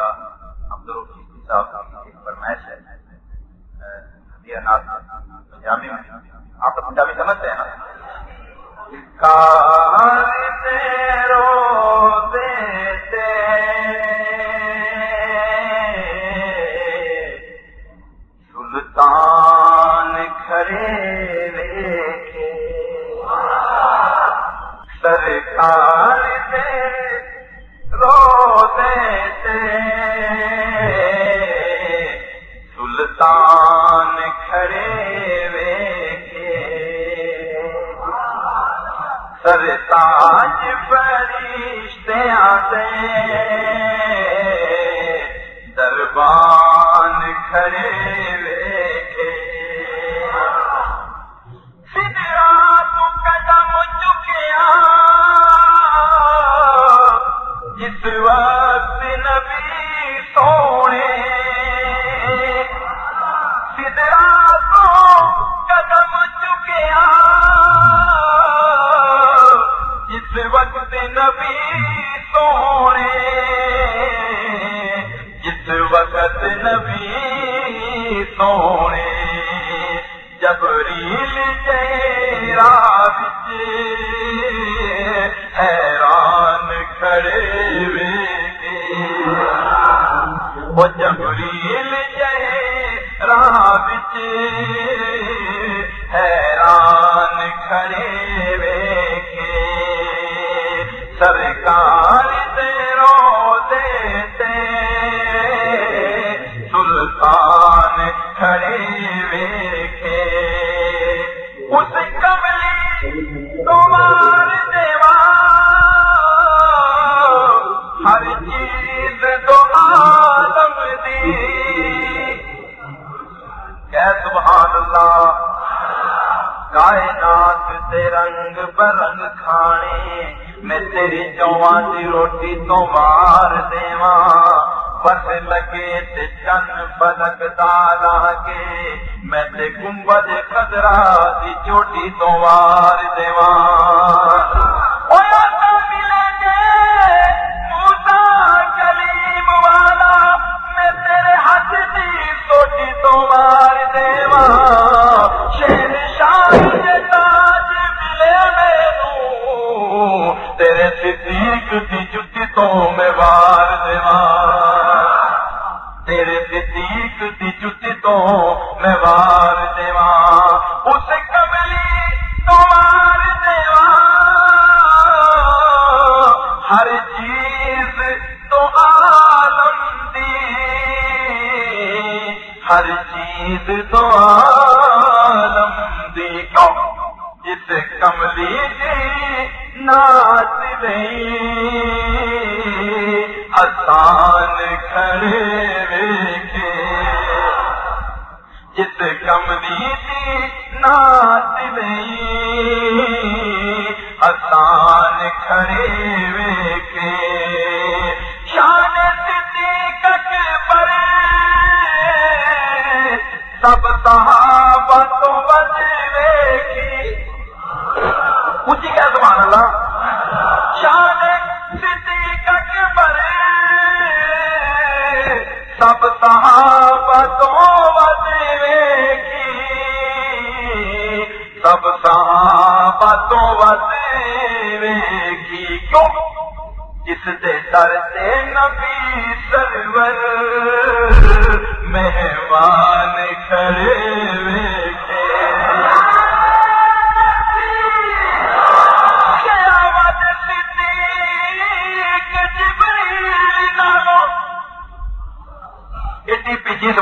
اللہ عبد الرفیق صاحب کی ایک فرمائش ہے۔ پنجابی میں آپ تو پنجابی سمجھتے ہیں نا؟ سلطان کھڑے دیکھے۔ سرکار سلطان کھڑے سرتاج فرشتے آتے۔ وقت نبی سونے جس وقت نبی سونے جبریل جیرا بچ حیران کھڑے وے وہ جبریل جیرا بچ حیران سرکار رو دیتے سلطان کھڑے ویکھے۔ اس کملی تمہار دیوا ہر چیز دو عالم دی۔ کہ سبحان اللہ، کائنات سے رنگ برنگ کھانے میں تیری چواں دی روٹی تو مار دیواں بس لگے تے چن بدک دالا کے میں تے گنبد خدرا دی چوٹی تو مار دیواں تیرے صدیق دی جتی تو میں وار دیواں تیرے صدیق دی جتی تو میں وار دیواں اس کملی تو وار دیواں ہر چیز تو عالم دی۔ ہر چیز تو عالم دی۔ کیوں؟ کملی دی ناچ نہیں آسان کھڑے ویکھے۔ جس کملی دی ناچ نہیں آسان کھڑے ویکھے۔ شان صدیق اکبر سب صحابہ سب صحابہ تو بچ سب صحابتوں تو بچ کیوں؟ جس دے در سے نبی سرور مہمان کھڑے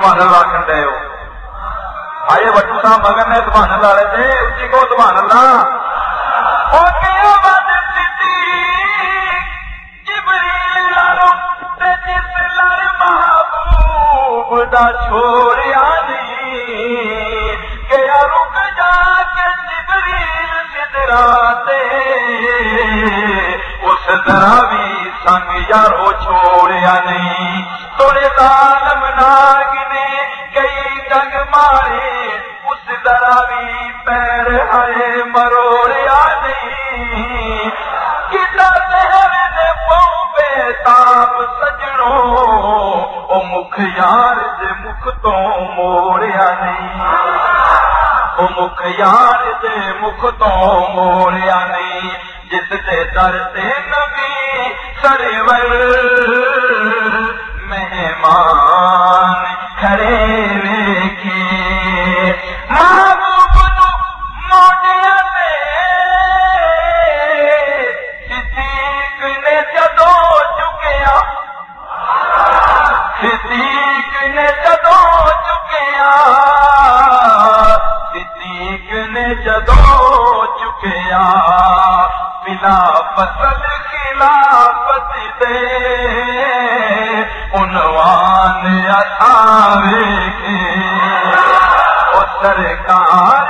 سبحان اللہ کھڑے ہو آئے بٹو صاحب مگر نے سبحان اللہ والے تھے اسی کو سبحان اللہ اور قیامت صدیق جبریل تے جس محبوب دا چھوڑیا نہیں گیا رک جا کے جبریل سدراتے اس طرح بھی سنگ یارو چھوڑیا نہیں تھوڑے ظالم مروڑیا نہیں کتا نے پاؤں بے تاب سجڑوں مکھ یار دے مکھ تو موڑیا نہیں وہ مکھ یار دے مکھ تو موڑیا نہیں جس دے در تے نبی سرور، مہمان چکیا بلا فصل خلافت دے عنوان اٹھاوے کے۔ او سرکار